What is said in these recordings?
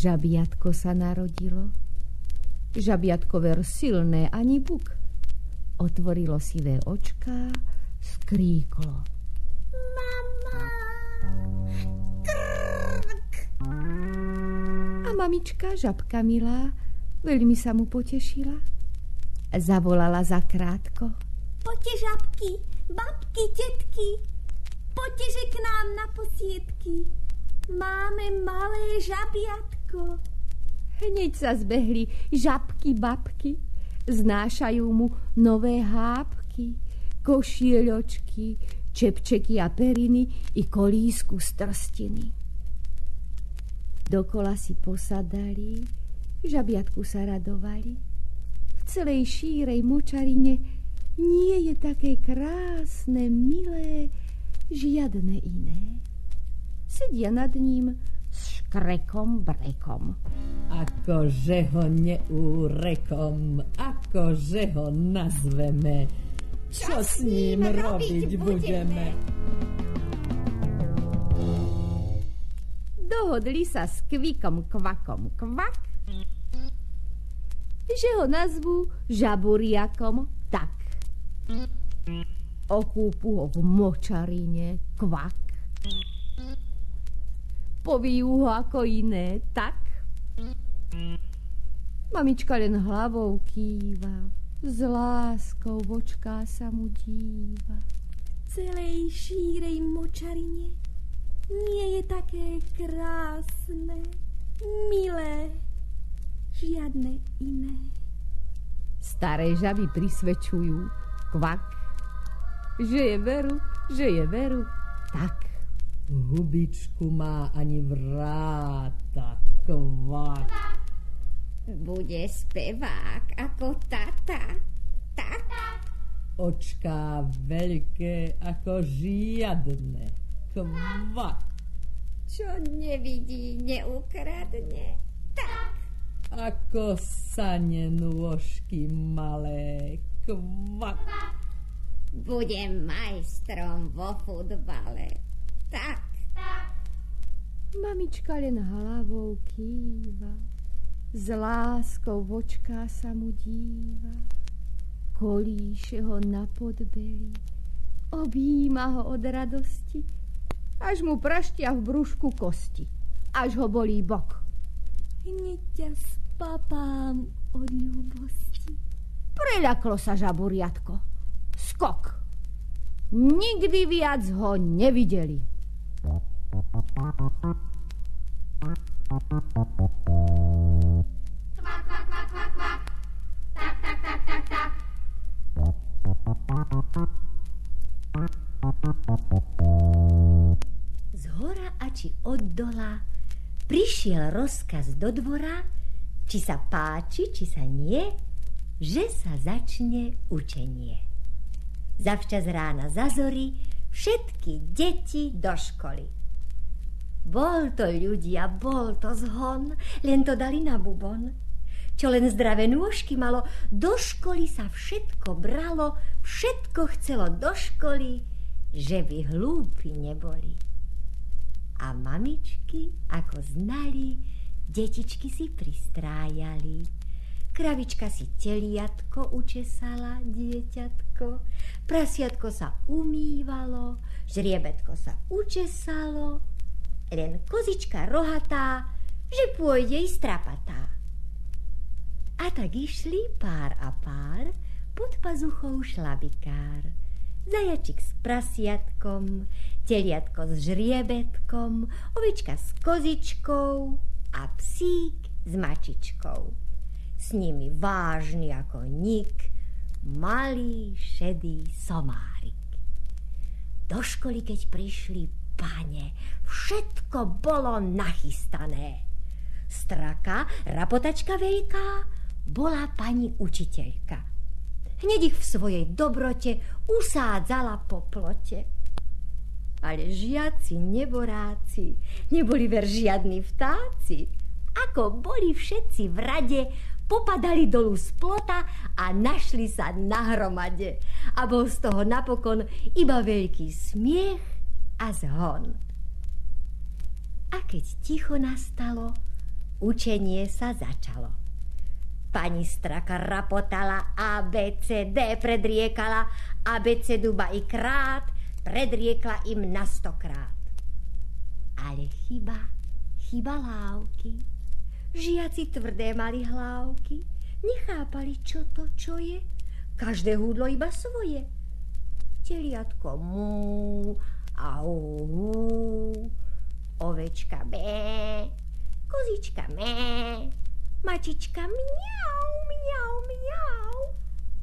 Žabiatko sa narodilo. Žabiatko ver silné ani buk. Otvorilo sivé očká, skríklo. Mama! Krk! A mamička, žabka milá, veľmi sa mu potešila. Zavolala zakrátko. Poďte žabky, babky, tetky, poďte, že k nám na posiedky. Máme malé žabiatko. Hneď sa zbehli žabky, babky, znášajú mu nové hápky, košieľočky, čepčeky a periny i kolísku z trstiny. Dokola si posadali, žabiatku sa radovali. V celej šírej močarine nie je také krásne, milé, žiadne iné. Sedia nad ním s škrekom brekom. Akože ho neúrekom, akože ho nazveme, čo, čo s ním robiť budeme? Dohodli sa s kvikom kvakom kvak, že ho nazvú žaburiakom tak. Okúpu ho v močarine, kvak. Povíjú ho ako iné, tak. Mamička len hlavou kýva, s láskou v očká sa mu díva. Celej šírej močarine nie je také krásne, milé, žiadne iné. Staré žaby prisvedčujú, kvak, že je veru, že je veru. Hubičku má ani vráta, kvak. Bude spevák ako tata, tak. Očká veľké ako žiadne, kvak. Čo nevidí, neukradne, tak. Ako sane nôžky malé, kvak. Budem majstrom vo futbale. Tak. tak. Mamička len hlavou kýva. S láskou v očká sa mu díva. Kolíše ho na podbeli. Objíma ho od radosti, až mu praštia v brúšku kosti. Až ho bolí bok. Hneď ťa spapám od ľúbosti. Preľaklo sa žaburiatko. Skok. Nikdy viac ho nevideli. Z hora a či od dola prišiel rozkaz do dvora, či sa páči, či sa nie, že sa začne učenie. Zavčas rána zazory všetky deti do školy. Bol to ľudia, bol to zhon, len to dali na bubon. Čo len zdravé nôžky malo, do školy sa všetko bralo, všetko chcelo do školy, že by hlúpi neboli. A mamičky, ako znali, detičky si pristrájali Kravička si teliatko učesala, dieťatko. Prasiatko sa umývalo, žriebetko sa učesalo. Len kozička rohatá, že pôjde i strapatá. A tak išli pár a pár, pod pazuchou šlabikár. Zajačik s prasiatkom, teliatko s žriebetkom, ovečka s kozičkou a psík s mačičkou s nimi vážny ako nik, malý šedý somárik. Do školy, keď prišli pane, všetko bolo nachystané. Straka, rapotačka veľká, bola pani učiteľka. Hneď ich v svojej dobrote usádzala po plote. Ale žiaci neboráci, neboli ver žiadni vtáci. Ako boli všetci v rade, popadali dolu z plota a našli sa na hromade. A bol z toho napokon iba veľký smiech a zhon. keď ticho nastalo, učenie sa začalo. Pani straka rapotala, A, B, C, D predriekala, A, B, C, duba i krát, predriekla im na stokrát. Ale chyba, chyba lávky. Žiaci tvrdé mali hlávky, nechápali, čo to, čo je. Každé húdlo iba svoje. Teliatko mú, au, ovečka bé, kozička mé, mačička mňau, mňau, mňau,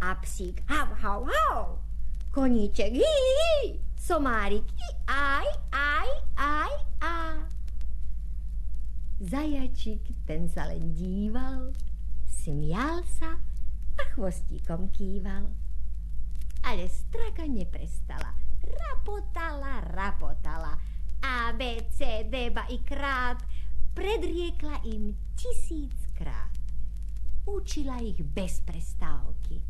a psík hav, hav, hav, koníček hi, hi, somárik i aj, aj, aj, aj. Zajačik ten sa len díval, smial sa a chvostíkom kýval. Ale straka neprestala, rapotala, rapotala, A, B, C, D, ba i krát, predriekla im tisíckrát. Učila ich bez prestávky.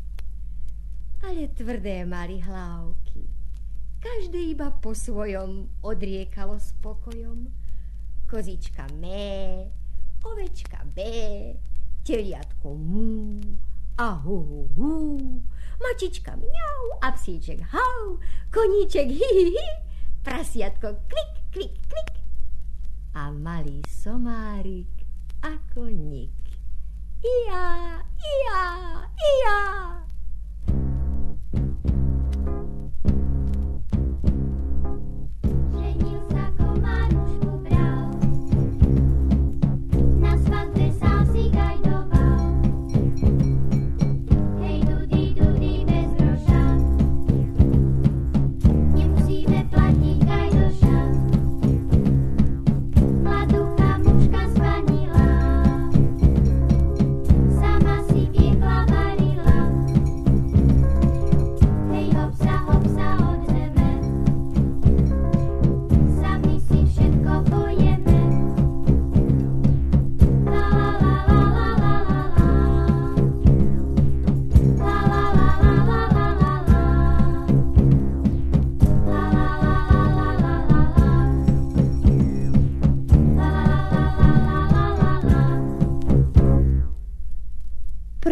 Ale tvrdé mali hlávky. Každé iba po svojom odriekalo spokojom. Kozička mé, ovečka bé, teliatko mú, a hu, hu, hu, mačička mňau a psíček hau, koníček hi, hi, hi, prasiatko klik, klik, klik a malý somárik ako nik. Ia, ia, ia.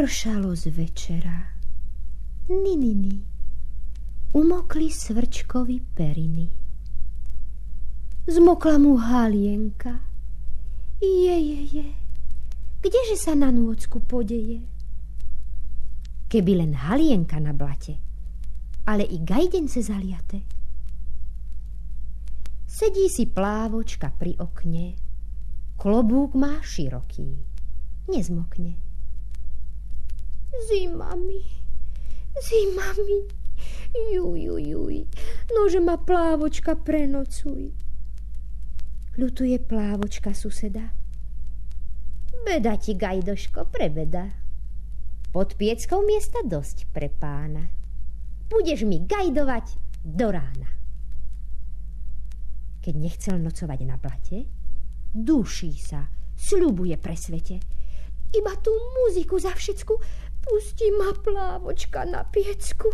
Pršalo z večera. Ni, ni, ni. Umokli svrčkovi periny. Zmokla mu halienka. Je, je, je. Kdeže sa na nôcku podeje? Keby len halienka na blate, ale i gajdence zaliate. Sedí si plávočka pri okne, klobúk má široký, nezmokne. Zimami, zimami, juj, juj, juj, nože ma plávočka prenocuj. Ľutuje plávočka suseda. Beda ti, gajdoško, prebeda. Pod pieckou miesta dosť pre pána. Budeš mi gajdovať do rána. Keď nechcel nocovať na blate, duší sa, sľubuje pre svete. Iba tú muziku za všetku pustí ma plávočka na piecku.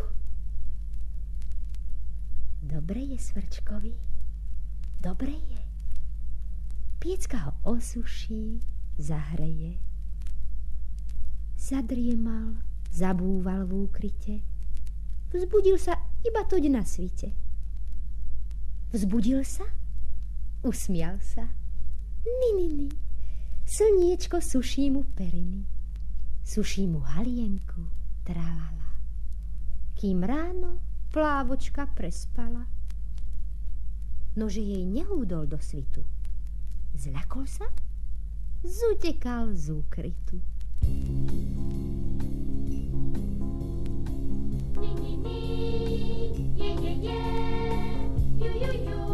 Dobre je svrčkovi, dobre je. Piecka ho osuší, zahreje. Zadriemal, zabúval v úkryte. Vzbudil sa iba toď na svite. Vzbudil sa, usmial sa. Ni, ni, ni. Slniečko suší mu periny. Suší mu halienku, tralala. Kým ráno plávočka prespala. Nože jej nehúdol do svitu. Zľakol sa, zutekal z úkrytu. Ni, ni, ni, je, je, je, ju, ju, juj,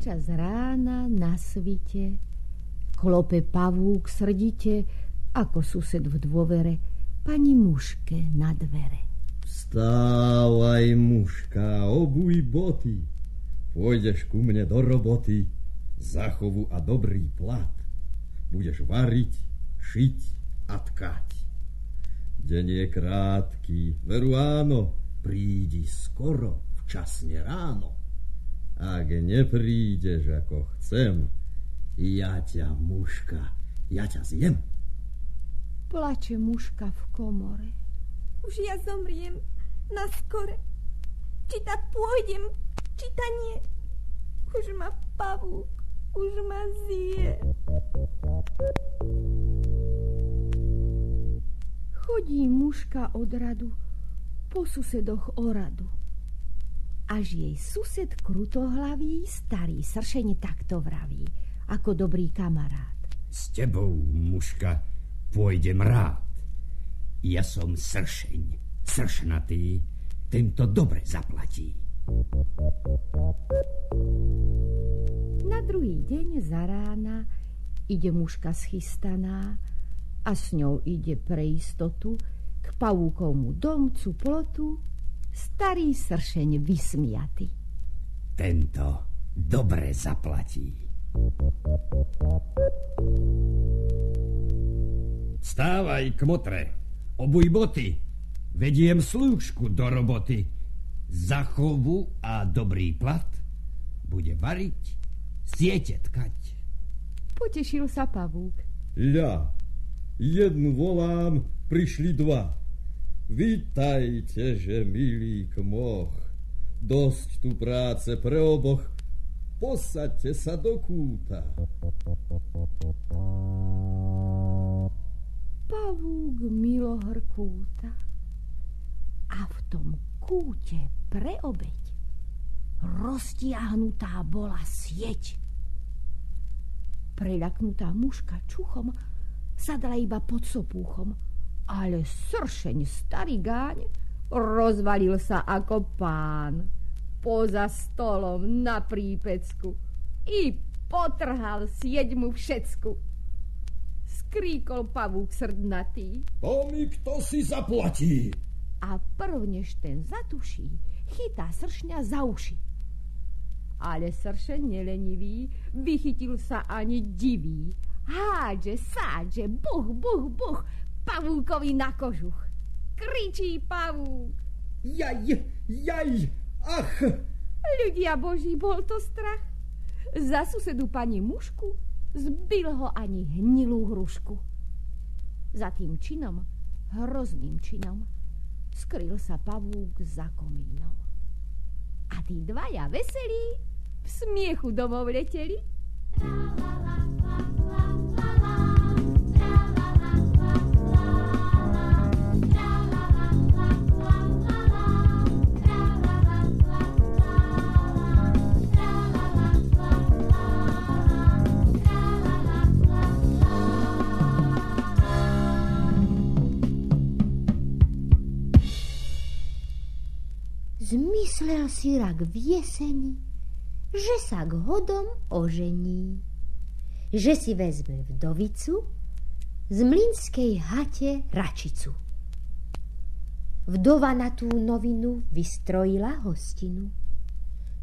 Zavčas rána na svite klope pavúk srdite, ako sused v dôvere, pani muške na dvere. Vstávaj, muška, obuj boty. Pôjdeš ku mne do roboty, zachovu a dobrý plat. Budeš variť, šiť a tkať. Deň je krátky, veru áno, prídi skoro, včasne ráno. Ak neprídeš ako chcem, ja ťa, muška, ja ťa zjem. Plače muška v komore. Už ja zomriem na skore. Či ta pôjdem, či ta nie. Už ma pavúk, už ma zje. Chodí muška od radu po susedoch o radu. Až jej sused krutohlavý, starý sršeň takto vraví, ako dobrý kamarát. S tebou, muška, pôjdem rád. Ja som sršeň, sršnatý, tento dobre zaplatí. Na druhý deň za rána ide muška schystaná a s ňou ide pre istotu k pavúkovmu domcu plotu starý sršeň vysmiaty. Tento dobre zaplatí. Stávaj, kmotre, obuj boty, vediem slúžku do roboty. Zachovu a dobrý plat bude variť, siete tkať. Potešil sa pavúk. Ľa, jednu volám, prišli dva. Vítajte, že milý kmoch. Dosť tu práce pre oboch. Posaďte sa do kúta. Pavúk milo hrkúta. A v tom kúte pre obeď roztiahnutá bola sieť. Preľaknutá muška čuchom sadala iba pod sopúchom, ale sršeň starý gáň rozvalil sa ako pán poza stolom na prípecku i potrhal sieť mu všetku. Skríkol pavúk srdnatý To mi kto si zaplatí. a prv než ten zatuší, chytá sršňa za uši. Ale sršeň nelenivý, vychytil sa ani diví. Hádže, sádže, buch, buch, buch, pavúkovi na kožuch. Kričí pavúk. Jaj, jaj, ach! Ľudia boží, bol to strach. Za susedu pani mušku zbil ho ani hnilú hrušku. Za tým činom, hrozným činom, skryl sa pavúk za komínom. A tí dvaja veselí v smiechu domov leteli. Zmyslel si rak v jeseni, že sa k hodom ožení, že si vezme vdovicu z mlynskej hate račicu. Vdova na tú novinu vystrojila hostinu.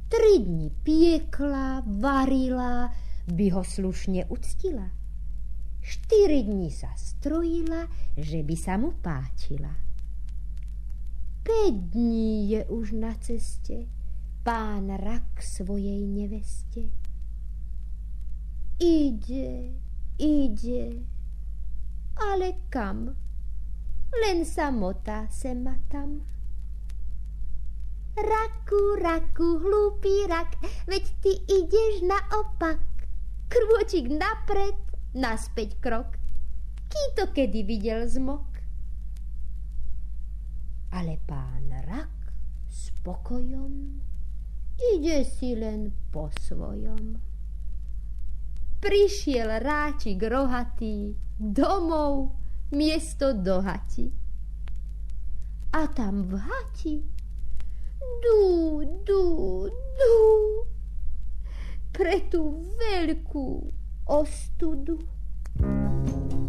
Tri dni piekla, varila, by ho slušne uctila. Štyri dni sa strojila, že by sa mu páčila. Päť dní je už na ceste, pán rak svojej neveste. Ide, ide, ale kam? Len samota sem a tam. Raku, raku, hlúpy rak, veď ty ideš naopak. Krôčik napred, naspäť krok. Ký to kedy videl zmok? Ale pán rak spokojom ide si len po svojom. Prišiel ráčik rohatý domov miesto do hati. A tam v hati dú pre tú veľkú ostudu. Vyšla sova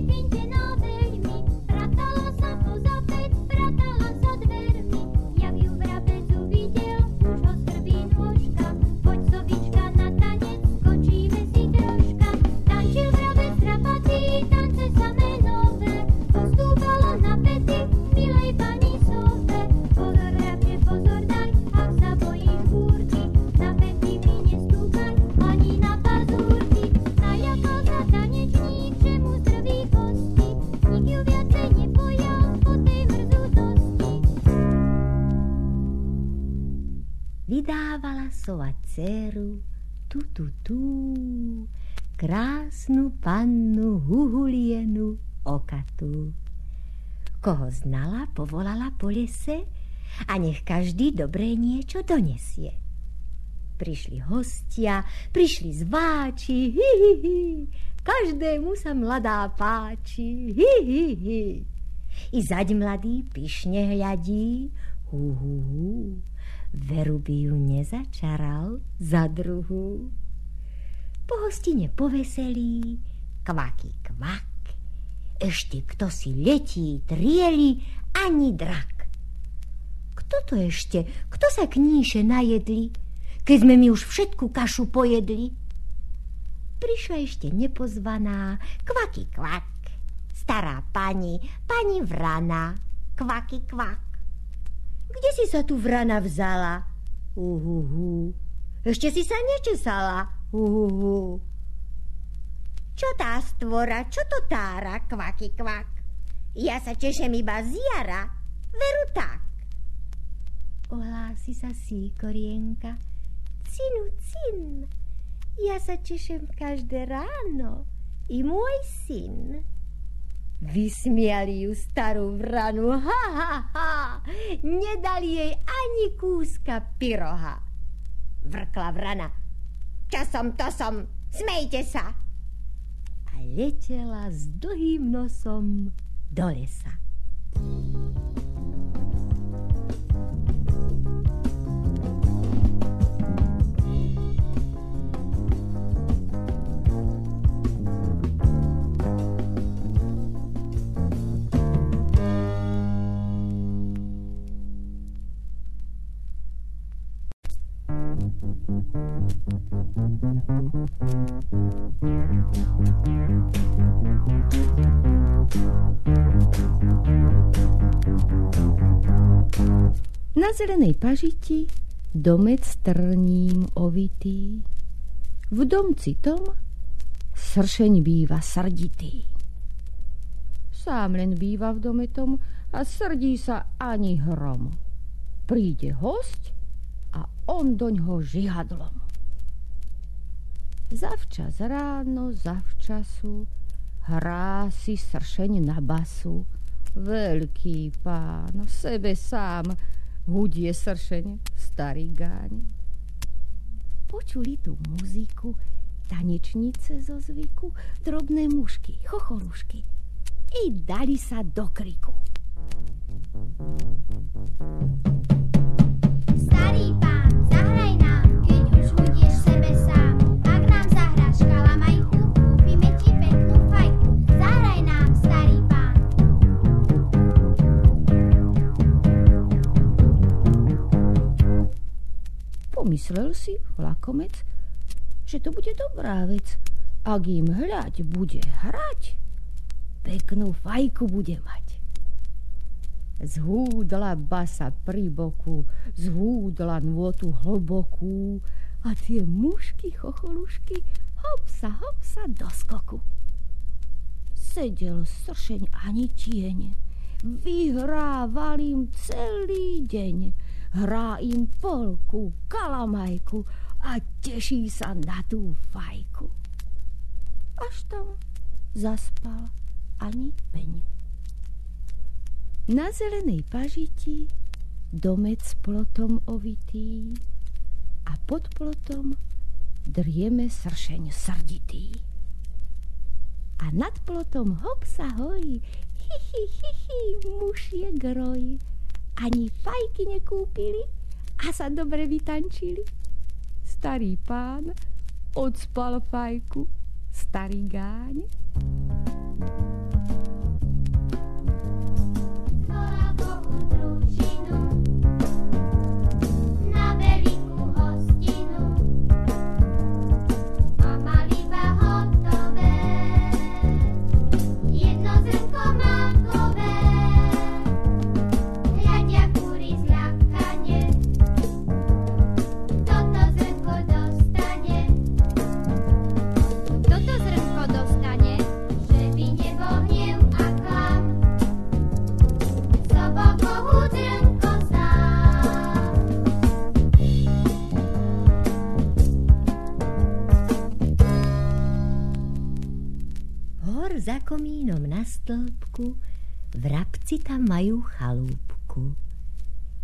na sova dceru, tu, tu, tu, krásnu pannu huhulienu okatu. Koho znala, povolala po lese a nech každý dobré niečo donesie. Prišli hostia, prišli zváči, hi, hi, hi. Každému sa mladá páči, hi, hi, hi. I zaď mladý pyšne hľadí, hu, hu, hu. Veru by ju nezačaral za druhú. Po hostine poveselí, kvaky kvak. Ešte kto si letí, trieli, ani drak. Kto to ešte? Kto sa kníše najedli, keď sme mi už všetku kašu pojedli? Prišla ešte nepozvaná, kvaky kvak. Stará pani, pani vrana, kvaky kvak. Kde si sa tu vrana vzala? Uhuhu. Ešte si sa nečesala? Uhuhu. Čo tá stvora, čo to tára, kvaky kvak? Ja sa tešem iba z jara, veru tak. Ohlási sa síkorienka. Cinu, cin. Ja sa tešem každé ráno. I môj syn. Vysmiali ju starú vranu. Ha, ha, ha. Nedali jej ani kúska pyroha. Vrkla vrana. Časom, tosom, smejte sa. A letela s dlhým nosom do lesa. Na zelenej pažiti domec trním ovitý. V domci tom sršeň býva srditý. Sám len býva v dome tom a srdí sa ani hrom. Príde host a on doňho žihadlom. Zavčas ráno, zavčasu hrá si sršeň na basu. Veľký pán, sebe sám, hudie sršeň, starý gáň. Počuli tú muziku, tanečnice zo zvyku, drobné mušky, chocholušky i dali sa do kriku. Starý pán, Pomyslel si vlakomec, že to bude dobrá vec. Ak im hľať bude hrať, peknú fajku bude mať. Zhúdla basa pri boku, zhúdla nôtu hlbokú a tie mušky chocholušky hopsa, hopsa do skoku. Sedel sršeň ani tieň, vyhrával im celý deň, hrá im polku, kalamajku a teší sa na tú fajku. Až tam zaspal ani peň. Na zelenej pažiti domec plotom ovitý a pod plotom drieme sršeň srditý. A nad plotom hop sa hojí, hi, hi, hi, hi, mušie groj. Ani fajky nekúpili a sa dobre vytančili. Starý pán odspal fajku, starý gáň komínom na stĺpku vrabci tam majú chalúbku.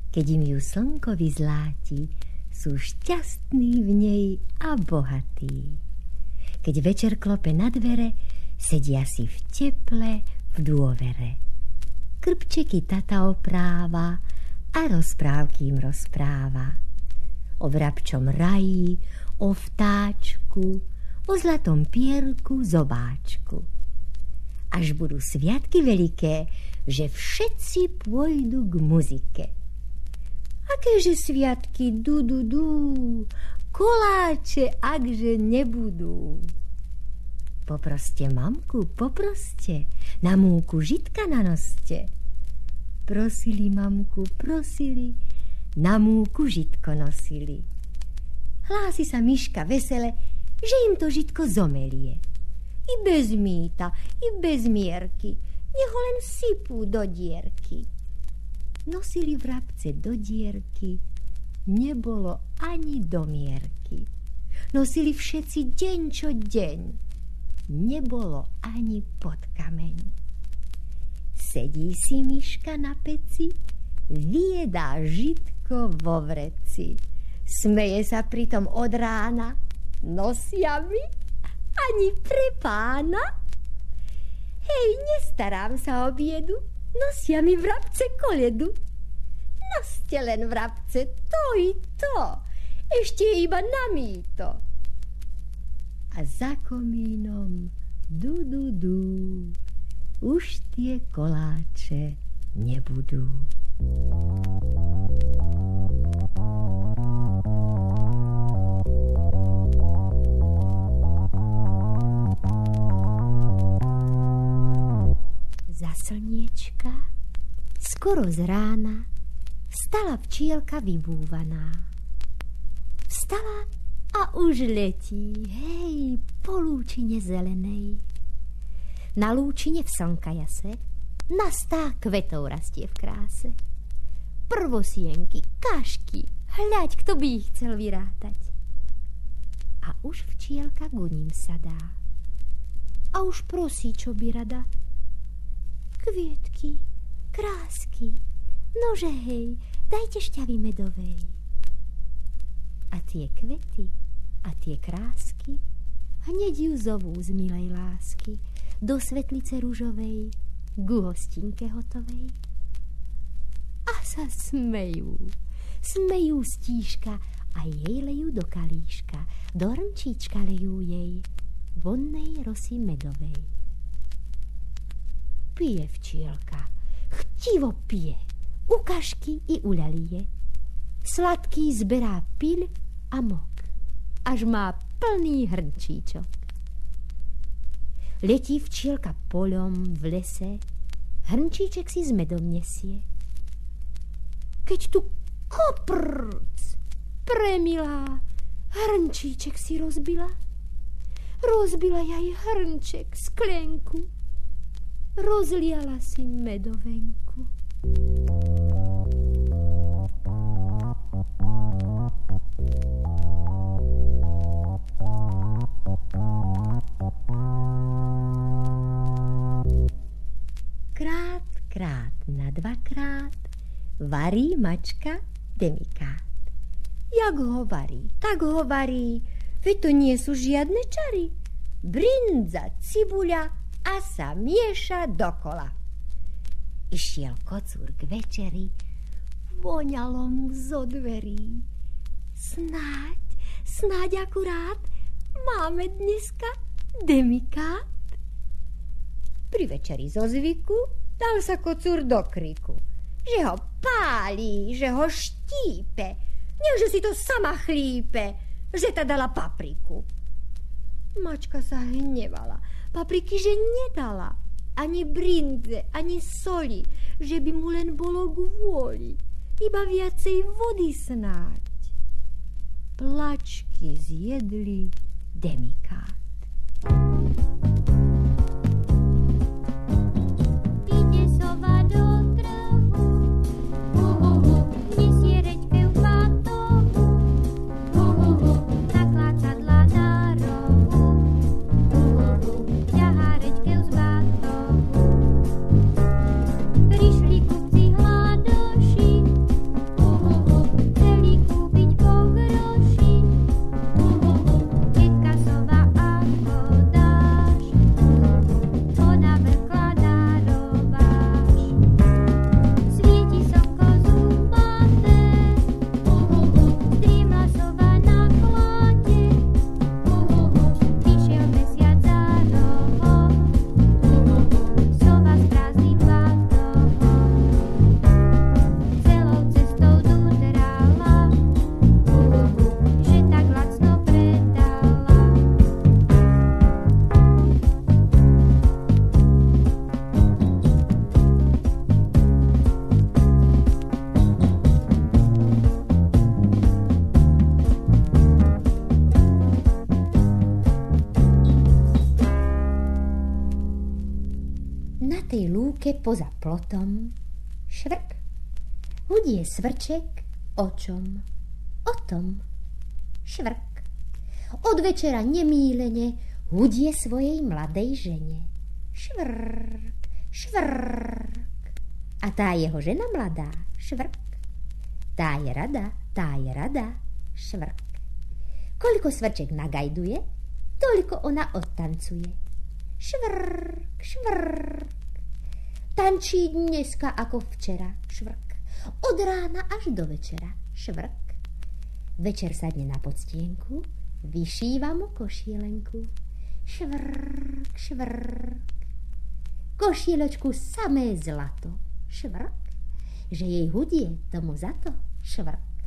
Keď im ju slnko vyzláti, sú šťastní v nej a bohatí. Keď večer klope na dvere, sedia si v teple, v dôvere. Krpčeky tata opráva a rozprávky im rozpráva. O vrabčom raji, o vtáčku, o zlatom pierku, zobáčku. Až budú sviatky veľké, že všetci pôjdu k muzike. Akéže sviatky, du, du, du, koláče, akže nebudú. Poproste mamku, poproste, na múku žitka nanoste. Prosili mamku, prosili, na múku žitko nosili. Hlási sa myška vesele, že im to žitko zomelie. I bez mýta, i bez mierky, nech ho len sypú do dierky. Nosili vrabce do dierky, nebolo ani do mierky. Nosili všetci deň čo deň, nebolo ani pod kameň. Sedí si myška na peci, viedá žitko vo vreci. Smeje sa pritom od rána, nosia mi ani pre pána. Hej, nestarám sa o biedu, nosia mi vrabce koledu. Noste len vrabce to i to, ešte iba na mýto. A za komínom du, du, du, už tie koláče nebudú. Za slniečka, skoro z rána, vstala včielka vybúvaná. Vstala a už letí, hej, po lúčine zelenej. Na lúčine v slnka jase, na stá kvetov rastie v kráse. Prvosienky, kašky, hľaď, kto by ich chcel vyrátať. A už včielka ním sadá. A už prosí, čo by rada, Kvietky, krásky, nože hej, dajte šťavy medovej. A tie kvety a tie krásky hneď ju zovú z milej lásky do svetlice rúžovej, ku hostinke hotovej. A sa smejú, smejú stíška a jej lejú do kalíška, do hrnčíčka lejú jej, vonnej rosy medovej pije včielka. Chtivo pije. Ukažky i uľalie. Sladký zberá pil a mok. Až má plný hrnčíčok. Letí včielka polom v lese, hrnčíček si s medom nesie. Keď tu koprc, premilá, hrnčíček si rozbila. Rozbila jej hrnček, sklenku rozliala si medovenku. Krát, krát na dvakrát varí mačka demikát. Jak ho varí, tak ho varí, veď to nie sú žiadne čary. Brinza, cibuľa, a sa mieša dokola. Išiel kocúr k večeri, voňalo mu zo dverí. Snáď, snáď akurát, máme dneska demikát. Pri večeri zo zvyku dal sa kocúr do kriku, že ho pálí, že ho štípe, nie že si to sama chlípe, že ta dala papriku. Mačka sa hnevala, papriky, že nedala. Ani brinze, ani soli, že by mu len bolo kvôli. Iba viacej vody snáď. Plačky zjedli demikát. Ide Na tej lúke poza plotom švrk. Hudie svrček o čom? O tom. Švrk. Od večera nemílene hudie svojej mladej žene. Švrk, švrk. A tá jeho žena mladá, švrk. Tá je rada, tá je rada, švrk. Koľko svrček nagajduje, toľko ona odtancuje. Švrk, švrk. Tančí dneska ako včera, švrk. Od rána až do večera, švrk. Večer sadne na podstienku, vyšíva mu košielenku. Švrk, švrk. Košieločku samé zlato, švrk. Že jej hudie tomu za to, švrk.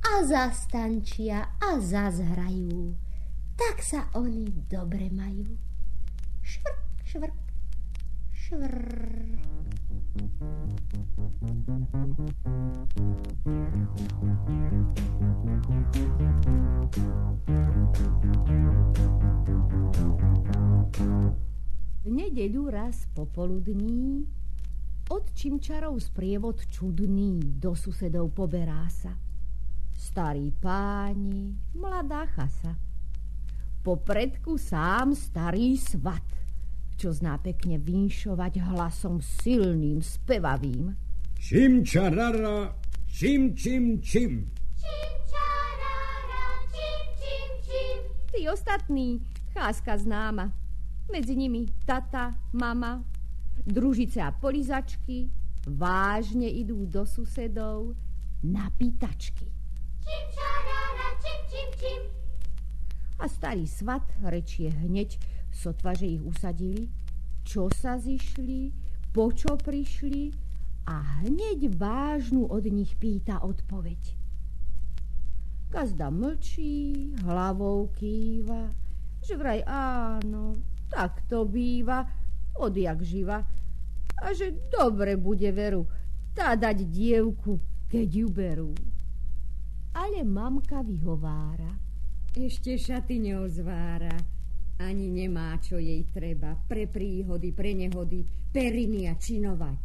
A zastančia a zazhrajú, tak sa oni dobre majú. Švrk, švrk, švrk. V nedeľu raz popoludní od Čimčarov sprievod čudný do susedov poberá sa. Starí páni, mladá chasa. Po predku sám starý svat, čo zná pekne vinšovať hlasom silným, spevavým. Čim čarara, čim čim čim. Čim čarara, čim čim čim. Tí ostatní, cháska známa. Medzi nimi tata, mama, družice a polizačky vážne idú do susedov na pýtačky. Čim čarara, čim čim čim. A starý svat rečie hneď, sotva, že ich usadili, čo sa zišli, po čo prišli a hneď vážnu od nich pýta odpoveď. Gazda mlčí, hlavou kýva, že vraj áno, tak to býva, odjak živa. A že dobre bude veru, tá dať dievku, keď ju berú. Ale mamka vyhovára. Ešte šaty neozvára. Ani nemá, čo jej treba. Pre príhody, pre nehody, periny a činovať.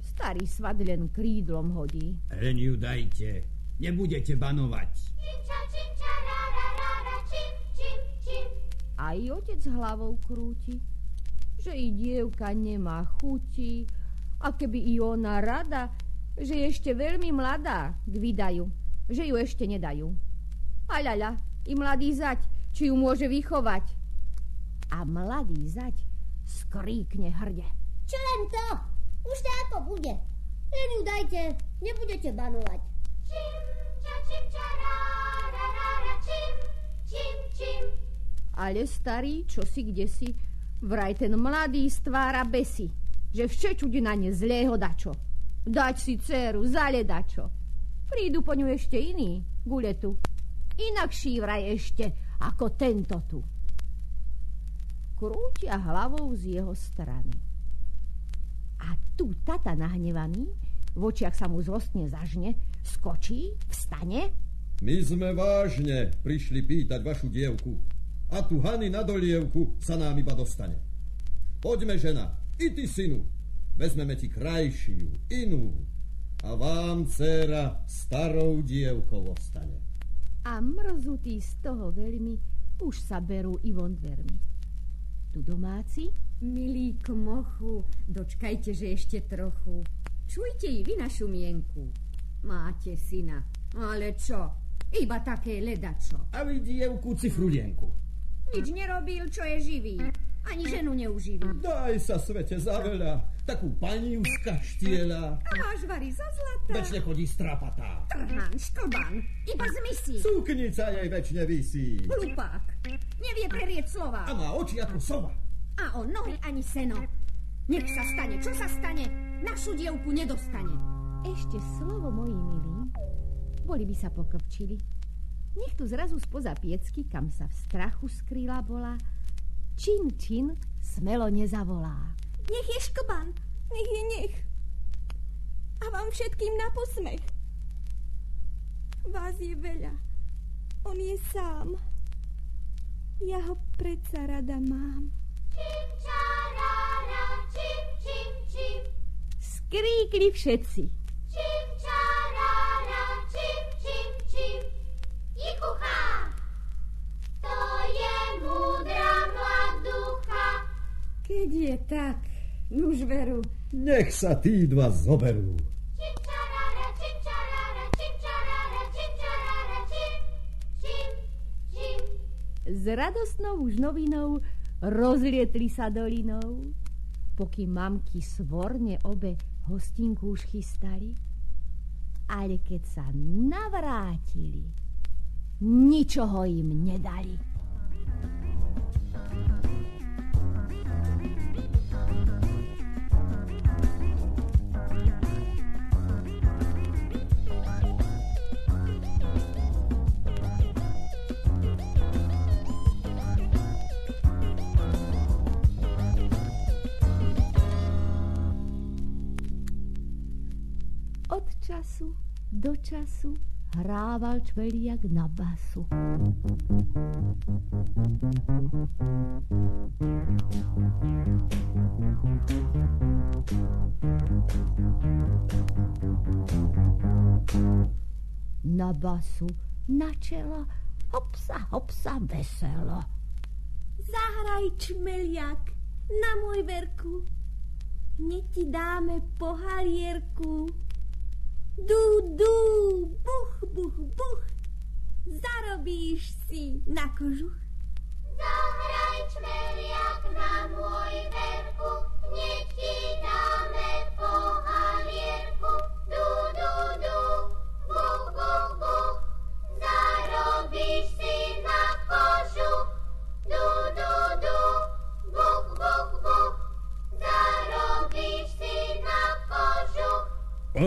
Starý svat len krídlom hodí. Len ju dajte, nebudete banovať. Čim ča, čim čarara, rara, čim čim čim. Aj otec hlavou krúti, že i dievka nemá chuti a keby i ona rada, že je ešte veľmi mladá k vydaju, že ju ešte nedajú. A ľaľa, i mladý zať, či ju môže vychovať. A mladý zať skríkne hrde. Čo len to? Už to ako bude. Len ju dajte, nebudete banovať. Čim ča, čim čarara, rara, čim čim čim. Ale starý, čo si kde si, vraj ten mladý stvára besi, že všečuď na ne zlého dačo. Dať si dceru, zaledačo. Prídu po ňu ešte iní, guletu. Inakší vraj ešte, ako tento tu. Krútia hlavou z jeho strany. A tu tata nahnevaný, v očiach sa mu zlostne zažne, skočí, vstane My sme vážne prišli pýtať vašu dievku. A tu Hany na dolievku sa nám iba dostane. Poďme, žena, i ty, synu. Vezmeme ti krajšiu, inú. A vám, dcera, starou dievkou ostane. a mrzutí z toho veľmi už sa berú i von dvermi. Tu domáci Milý kmochu, dočkajte, že ešte trochu. Čujte i vy našu mienku. Máte syna. Ale čo? Iba také ledačo. A vy dievku cifrulienku. Nič nerobil, čo je živý. Ani ženu neuživí. Daj sa svete za veľa. Takú paniu z kaštieľa. A máš vary za zlata. Večne chodí strapatá. Trhan, šklban, iba zmysí. Suknica jej večne visí. Hlupák. Nevie prerieť slova. A má oči ako sova. A on nohy ani seno. Nech sa stane, čo sa stane, našu dievku nedostane. Ešte slovo, moji milí, boli by sa pokrpčili. Nech tu zrazu spoza piecky, kam sa v strachu skrýla bola, čin čin smelo nezavolá. Nech je šklban, nech je nech. A vám všetkým na posmech. Vás je veľa. On je sám. Ja ho predsa rada mám. Čim čarara, čim skríkli všetci. Keď je tak, nuž veru, Nech sa tí dva zoberú. S radostnou už novinou rozlietli sa dolinou, pokým mamky svorne obe hostinku už chystali. Ale keď sa navrátili, ničoho im nedali. Hrával čveliak na basu. Na basu na čelo, hopsa, hopsa, veselo. Zahraj čmeliak na môj verku. Hneď ti dáme pohalierku. Du, du, buch, buch, buch. Zarobíš si na kožuch. Zahraj čmeliak na môj verku, hneď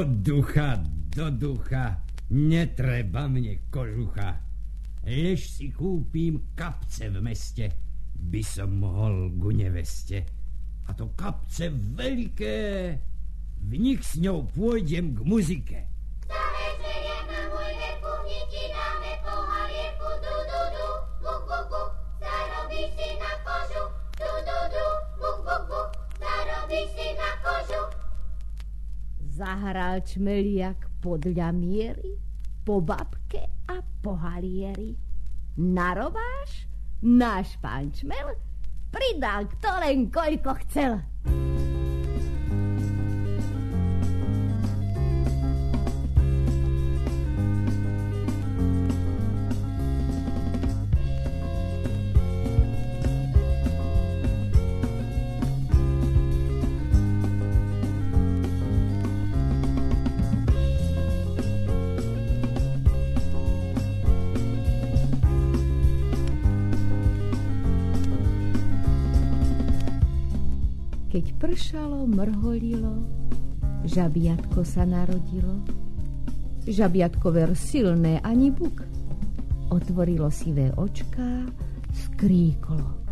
Od ducha do ducha netreba mne kožucha. Lež si kúpim kapce v meste, by som mohol ku neveste. A to kapce veľké, v nich s ňou pôjdem k muzike. Čmeliak podľa miery, po babke a po halieri. Narobáš? Náš pán čmel pridal kto len koľko chcel. Keď pršalo, mrholilo, žabiatko sa narodilo. Žabiatko ver silné ani buk. Otvorilo sivé očká, skríklo.